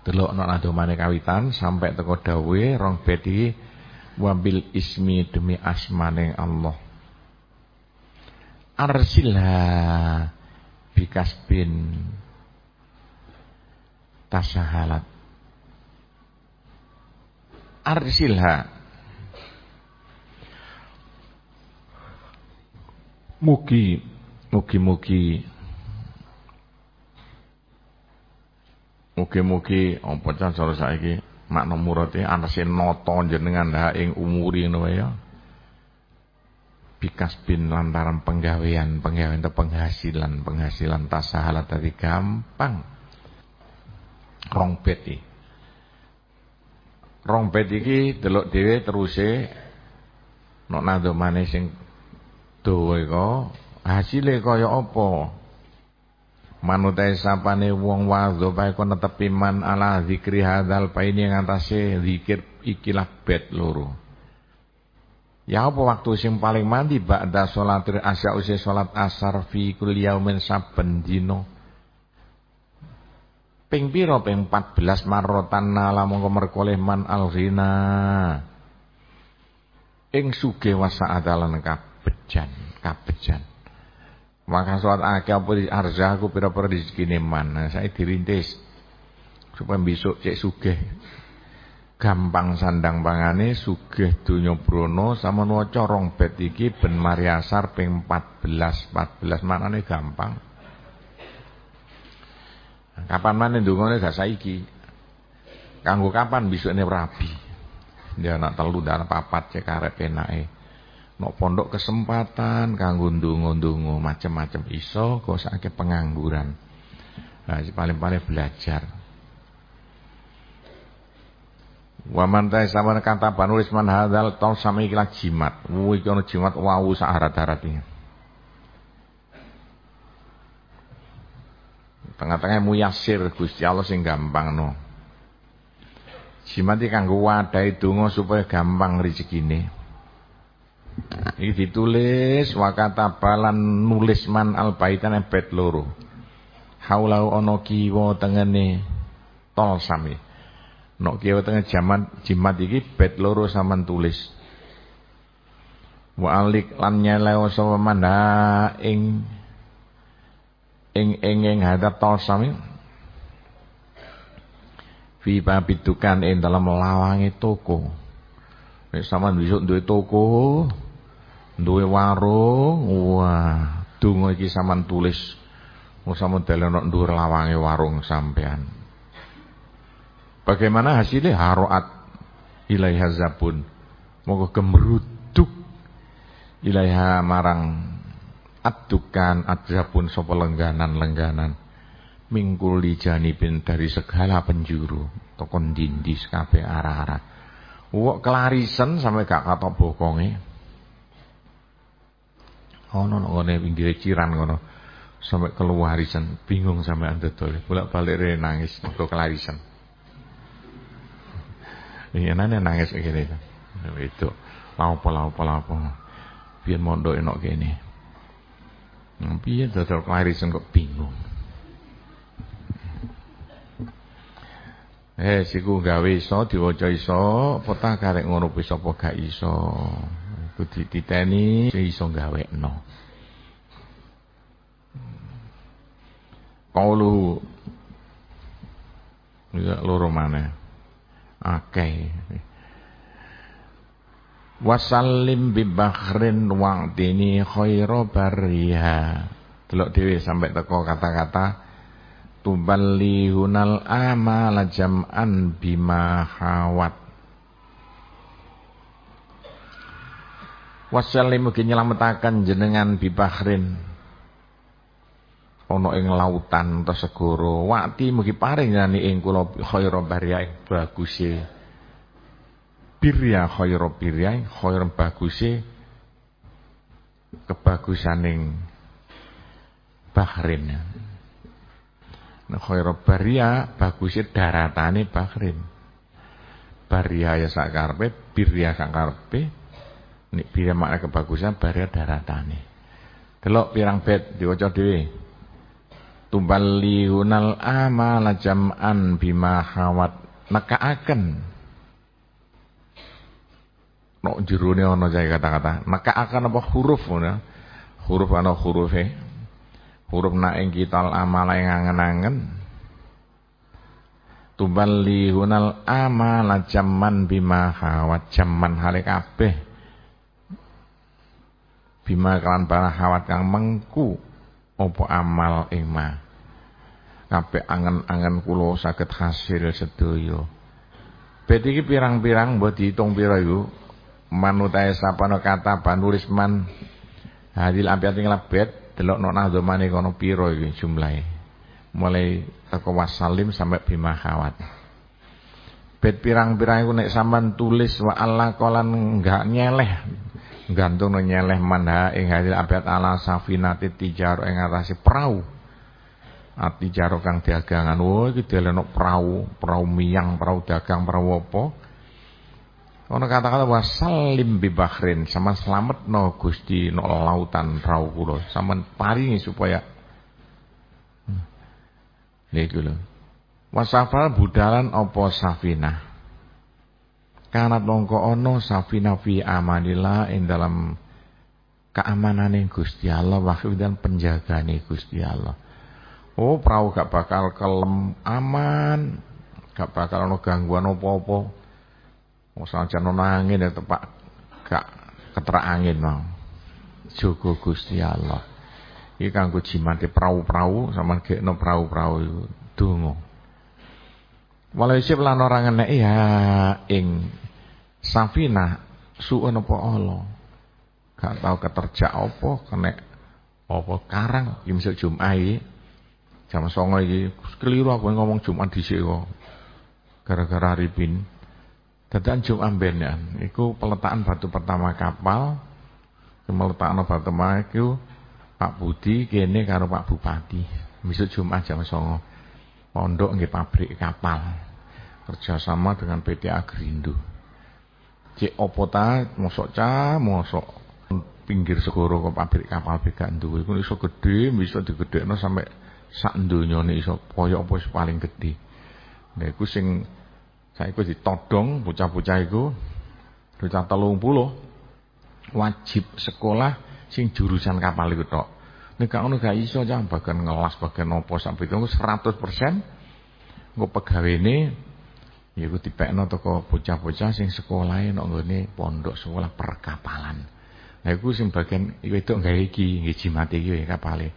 Delokno adomane kawitan sampai teko dawe rong bedi wabil ismi demi asmane Allah. Arsilha bikasbin tasahalat. Arsilha. Mugi mugi-mugi mugi-mugi apa cara saiki? Makna murate anase nata jenengan ha ing umuri ngono ya bikas lantaran penggawean penggawean atau penghasilan penghasilan tasahalat tadi gampang. Rong beti rong bet iki delok dhewe teruse nek nandomane sing dawa iko hasile kaya apa? Manutai sapane wong wadho bae kono tepi man ala zikri hadzal paini ngantase zikir ikilah bet loro Ya apa waktu sing paling mandi ba'da sholatir asya usia sholat asar fi kulli yaumin saben dina Ping pira ping 14 marrotan nala mongko merkoleh man alghina. Ing sugih wasa'adalan kabejan, kabejan. Maka sholat akeh apa arzaku pira-pira rezekine man. Nah, saya dirintis supaya besok cek sugih gampang sandang pangane sugih donya brono sama waca rong bet iki ben mariasar ping 14 14 manane gampang Kapan mana ndongane gak saiki. Kanggo kapan besokne rabi. Dia nak telu dan papat cek arep enake. Nok pondok kesempatan kanggo ndonga-ndonga macam-macam iso kok sakake pengangguran. Nah, paling-paling belajar. Wa man ta sama kata panulis man hadal tol sama ikilah jimat. Wu iki jimat wau sak harat-harate. Tengah-tengah muyasir Gusti Allah sing gampang no. Jimat iki kanggo wadahi donga supaya gampang rezekine. Iki ditulis wakata balan nulis man al baitan bet loro. Haulau ana kiwa tengene tol sami. Nok kiwa tengene jaman jimat iki bet loro sampean tulis. Wa alik lan nyeleo sapa manda ing ing ing ing hadap tol sami. Fi babidukan ing dalam lawange toko. Nek sampean besok duwe toko, duwe warung, wah, donga iki sampean tulis. Mau sampean delok dhuwur lawange warung sampean. Bagaimana hasilnya haroat ilaiha zabun. Moga gemeruduk ilaiha marang adukan adzabun sapa lengganan-lengganan mingkul janibin dari segala penjuru tokon dindis kabeh arah-arah. Wok kelarisan sampai gak kata bokonge ono oh, ngene pinggire ciran ngono. Sampai keluarisan, bingung sampai andedol. Bolak-balik nangis mergo kelarisan. Iya nane nangis kene. Itu lau pola pola pola. Biar mondo enok kene. Biar dodol kelari sengkok bingung. Eh siku gawe iso diwaca iso peta karek ngono kuwi apa gak iso iku dititeni sing iso gawekno Kauluhu Ya loro maneh akeh Wasallim bi bakhrin wa'tini khaira bariha. Delok dhewe sampai teko kata-kata hunal amala jam'an bima hawat Wasallim mugi nyelametaken jenengan bibahrin ana ing lautan utawa segara. Wati mugi paring nani ing kula khaira barya baguse. Birya khaira birya khaira baguse kebagusaning Bahrin. Nah, khaira barya baguse daratane Bahrin. Barya ya sakarpe, birya sakarpe, Nek bila makna kebagusan barya daratane. Delok pirang bet diwaca dhewe. Tumballihunal amala jam'an bima hawat nekaaken. Nok jerone ana jae kata-kata. Nekaaken apa huruf ngono. Huruf ana hurufe. Huruf na ing kital amala ing angen-angen. Tumballihunal amala jam'an bima hawat jam'an hale kabeh bima kalan barang hawat kang mengku opo amal ing ma kabeh angen-angen kula saged hasil sedaya. Bet iki pirang-pirang mbok diitung pira iku? Manutae sapana kata panulis man hadil ampiat ing labet delok nok nahdomane kono pira iki jumlahe? Mulai teko wasalim sampai bima hawat bet pirang-pirang iku nek sampean tulis wa Allah kolan enggak nyeleh gantung nyeleh manha ing hadil abad ala safinati tijaro ing atase perahu ati jaro kang dagangan wo iki deleno perahu perahu miang perahu dagang perahu apa? Ono kata-kata wasallim bi bahrin sama selamat no Gusti no lautan perahu kula. Sama paringi supaya hmm. lha iku lho. Wasafal budalan apa safinah Kanat mongko ono safina fi amanillah ing dalam keamanane Gusti Allah dan penjagane Gusti Allah. Oh, perahu gak bakal kelem aman, gak bakal ono gangguan apa-apa. Ono angin ya tepak gak keterak angin mau. Jogo Gusti Allah. Iki kanggo jimate perahu-perahu sama gekno perahu-perahu iku donga. Walau lan orang enek ya ing Safina suun apa Allah. Gak tahu keterjak apa kena apa karang Jumat iki. Jam 09.00 iki keliru aku ngomong Jumat dhisik kok. Gara-gara ribin. Dadan Jumat ben ya. Iku peletakan batu pertama kapal. Peletakan batu pertama iku Pak Budi kene karo Pak Bupati. Misal Jumat jam 09.00. Pondok nggih pabrik kapal. Kerjasama dengan PT Agrindo. Cek opo ta mosok ca mosok pinggir segoro kok pabrik kapal bekan duwe iku iso gedhe bisa digedhekno sampai sak donyane iso kaya apa paling gedhe. Nah iku sing saiki ditodong bocah-bocah iku bocah 30 wajib sekolah sing jurusan kapal iku tok. Nek ngono gak iso cah bagian ngelas bagian apa sampai itu 100% engko pegawene ya iku dipekno teko bocah-bocah sing sekolahe nek nggone pondok sekolah perkapalan. Nah iku sing bagian wedok gawe iki nggih jimat iki kapale.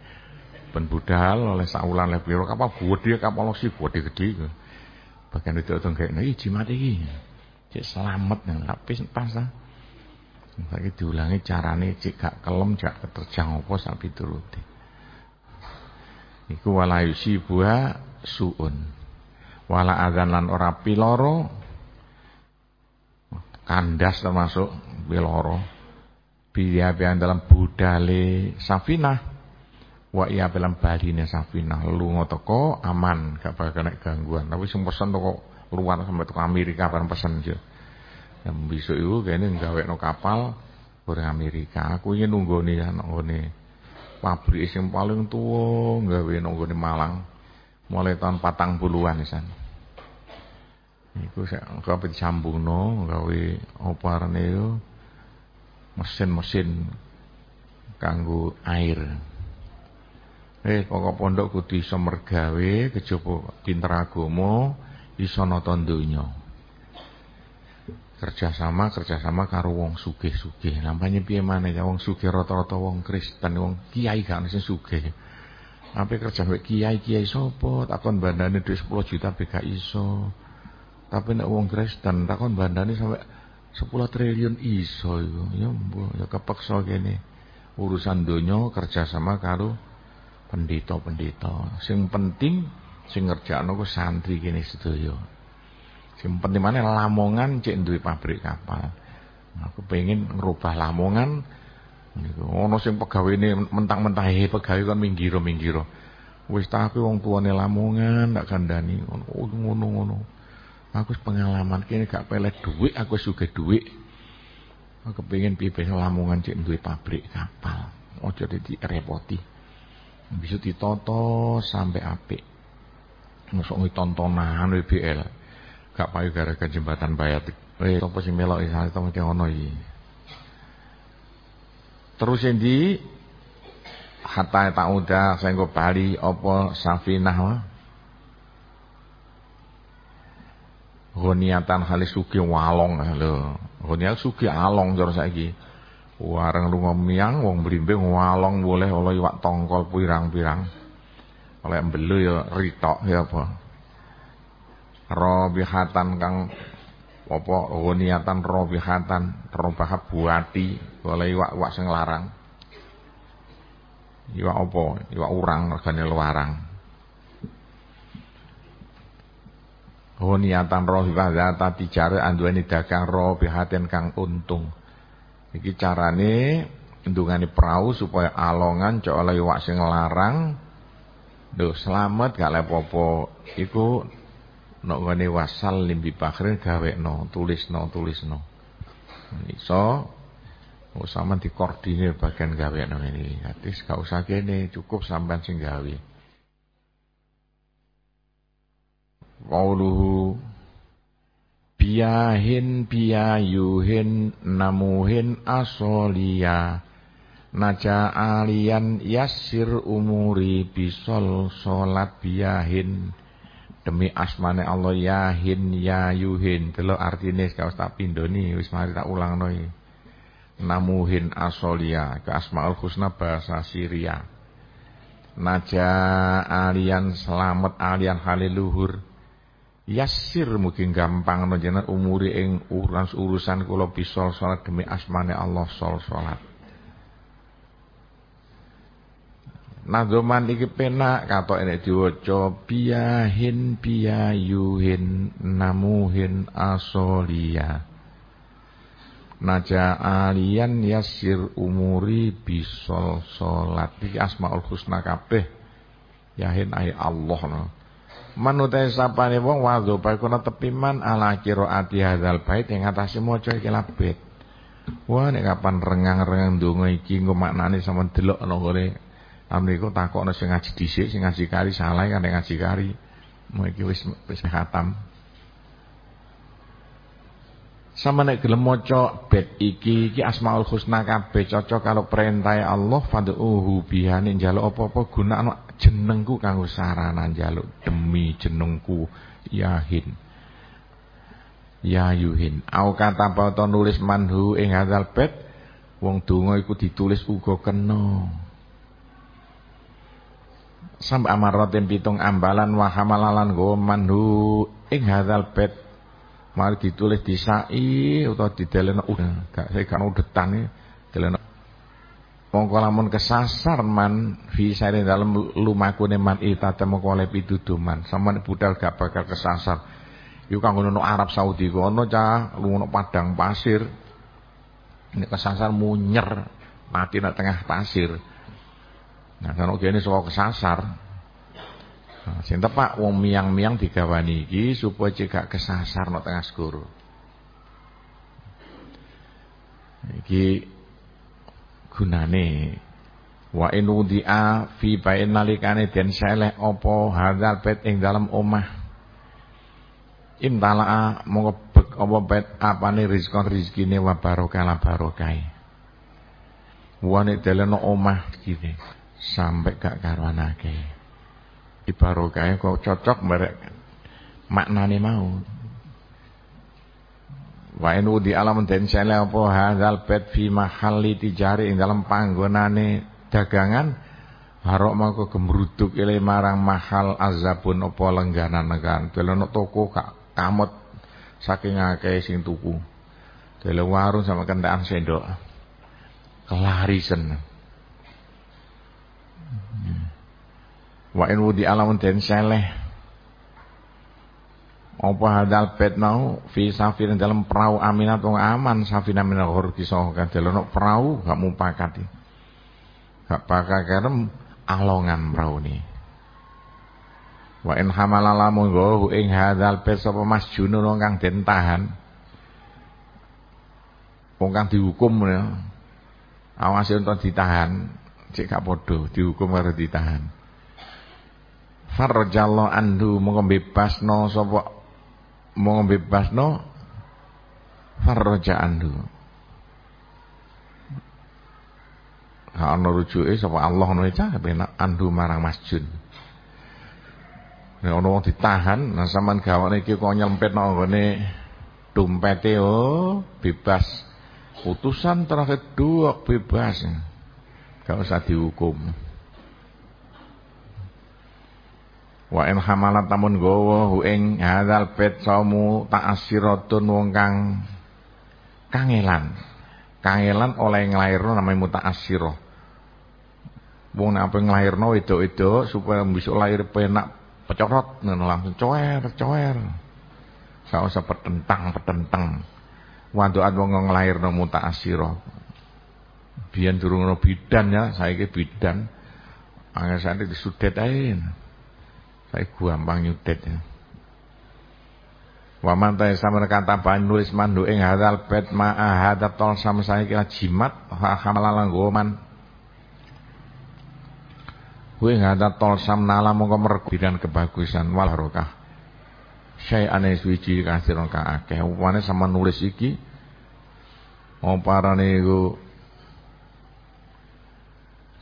Ben budal oleh saulan oleh piro kapal gede kapal si gede gede bahkan itu tuh kayak nih jimat iki. Cek selamat yang lapis pas lagi diulangi carane cek gak kelem gak keterjang apa sampai turuti iku wala buah suun. Wala adzan lan ora piloro. Kandas termasuk piloro. Biya dalam budale safinah. Wa iya dalam baline Safinah. Lunga teko aman. Gak bakal kena gangguan. Tapi sing pesen toko luar sampai toko Amerika bareng pesen aja yang besok kayaknya gawe no kapal bareng Amerika aku ingin nunggu nih ya nunggone pabrik yang paling tua gawe nunggone Malang mulai tahun patang puluhan isan Iku saya gawe disambung no gawe oparane yo mesin-mesin kanggo air. Eh pokok pondok kudu iso mergawe kejaba pinter agama iso nata donya. Kerjasama kerjasama karo wong sugih-sugih. Lampane piye maneh ya wong sugih rata-rata wong Kristen, wong kiai gak sing sugih. Sampai kerja mek kiai-kiai sapa takon bandane dhuwit 10 juta BK iso. Tapi nek wong Kristen takon bandane sampai 10 triliun iso iku. Ya mbok ya kepeksa kene. Urusan donya kerjasama karo pendeta-pendeta. Sing penting sing ngerjakno ku santri kene sedaya. Sing penting mana Lamongan cek duwe pabrik kapal. Aku pengen ngerubah Lamongan niku ono sing pegawene mentang-mentang he pegawe kan minggiro-minggiro. Wis tapi wong tuane Lamongan ndak kandhani oh, ngono-ngono. Aku pengalaman kene gak pelet duit, aku sugih duit. Aku pengen piye Lamongan cek duwe pabrik kapal. Ojo dadi repoti bisa ditoto sampai apik masuk tontonan WBL gak payu gara-gara jembatan bayat eh apa sing melok iki to mesti ono iki terus endi hatta udah saya Bali apa Safinah wa Honiatan halis suki walong lho. Honiat suki along cara saiki. Warang lunga miang wong blimbing walong boleh oleh iwak tongkol pirang-pirang. Oleh mbelu ya ritok ya apa. Robihatan kang apa niatan robihatan robah buati oleh iwak-iwak sing larang. Iwak apa? Iwak urang regane luarang. Honiatan robihatan tijare anduweni dagang robihaten kang untung. Iki carane ndungane perahu supaya alongan cok oleh iwak sing larang. Duh selamat gak lepopo. Iku nek ngene wasal limbi bakrin gawekno, tulisno, tulisno. Iso Oh sampean dikoordinir bagian gawekno ini. Hadis gak usah kene, cukup sampean sing gawe. Qauluhu biyahin biyayuhin namuhin asolia naja alian yasir umuri bisol solat biyahin demi asmane Allah yahin yayuhin delok artine kau tak pindoni wis mari tak ulangno namuhin asolia ke asmaul husna bahasa Syria. Naja alian selamat alian haliluhur Yasir mungkin gampang no jenengan umuri ing urusan urusan kula bisa salat demi asmane Allah sol salat. Nadoman iki penak katok enek diwaca biyahin biyayuhin namuhin asolia. Naja alian yasir umuri bisol salat iki asmaul husna kabeh. Yahin ay Allah no manutai sapane wong wadho bakuna tepiman ala ati hadzal bait ing atase maca iki labet Wah nek kapan rengang-rengang donga iki engko maknane sama delok ana ngene. Amriku takokno sing ngaji dhisik, sing ngaji kari salah kan ngaji kari. Mau iki wis wis khatam. Sama nek gelem maca bet iki iki Asmaul Husna kabeh cocok kalau perintah Allah fad'uhu bihane njaluk apa-apa gunakno jenengku kanggo saranan njaluk demi jenengku Yahin. Ya yuhin. Au kata bauta nulis manhu ing hadzal bait wong donga iku ditulis uga kena. Sampai amaratin pitung ambalan wa hamalalan go manhu ing hadzal bait mari ditulis disai utawa dideleno udah gak saya kan udetane deleno mongko lamun kesasar man fi sare dalem lumakune man ita temu oleh pituduman sampean budal gak bakal kesasar Iku ngono Arab Saudi kono cah lunga padang pasir. Nek kesasar munyer mati nang tengah pasir. Nah, kalau kene saka kesasar. Nah, sing tepak wong miang-miang digawani iki supaya cegak kesasar nang tengah segoro. Iki gunane wa in udia fi bain nalikane den seleh apa hadzal pet ing dalam omah imtalaa mongko bek apa bet apane rizkon rezekine wa barokah lan barokahe wane deleno omah gini sampai gak karuanake di barokahe kok cocok merek maknane mau wa di alam den sele apa hadzal bet fi mahalli tijari ing dalam panggonane dagangan harok mangko gemruduk ile marang mahal azabun apa lengganan-lengganan deleno toko kak kamot saking akeh sing tuku. Dele warung sama kentekan sendok. Kelarisen. Wa in wudi alamun den seleh. Apa hadal bet mau fi safir dalam perahu aminat wong aman safina min ghur kisah kan delono perahu gak mupakati. Gak pakak kerem alongan perahu nih. Wa in hamalala monggo ing hadzal bait sapa masjunun wong kang den tahan. Wong kang dihukum ya. Awas ento ditahan, cek gak padha dihukum karo ditahan. Farjallahu anhu monggo bebasno sapa monggo bebasno farja anhu. Ha ana rujuke sapa Allah ngono cah penak andu marang masjun. Nek ana wong ditahan, nah sampean gawane iki kok nyelempetno nggone dompete oh, bebas. Putusan terakhir dua bebas. Gak usah dihukum. Wa in hamalat tamun gowo hu ing hadzal pet saumu ta'asiratun wong kang kangelan. Kangelan oleh nglairno namanya muta'assirah. Wong nek apa nglairno wedok-wedok supaya bisa lahir penak pecorot ngono langsung coer coer usah petentang petentang wanduan wong nglairno mutaasira biyen durung ono bidan ya saiki bidan angesane disudet saya gampang nyudet ya Wa man ta samar kata ban nulis mandu ing hadal pet ma hadat tol sama saya kira jimat ha hamalalan goman Kowe ngata tolsam nala mongko merbidan kebagusan wal barokah. Syai'ane suci kasiron ka akeh. Upane sama nulis iki oparane iku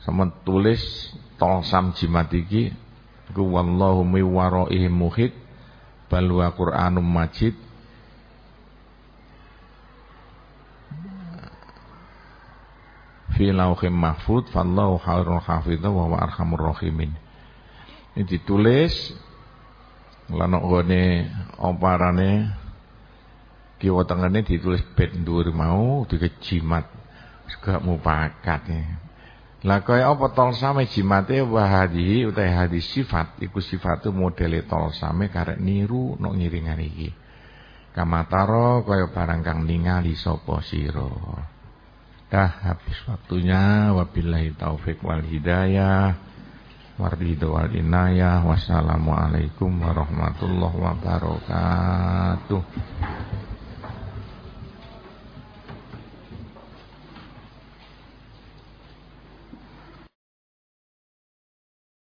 sama tulis tolsam jimat iki iku wallahu mi muhit bal wa Qur'anum Majid fi lauhim mahfud fallahu khairul hafidha wa huwa arhamur rahimin. Ini ditulis lan ngene oparane kiwa tengene ditulis bet dhuwur mau dikejimat juga mupakat ya. Lah kaya apa tolsame jimate wahadi utahe hadis sifat iku sifatu modele tolsame karek niru nok ngiringan iki. Kamataro kaya barang kang ningali sapa sira. Dah habis waktunya wabillahi taufik wal hidayah warida wal inayah wassalamualaikum warahmatullahi wabarakatuh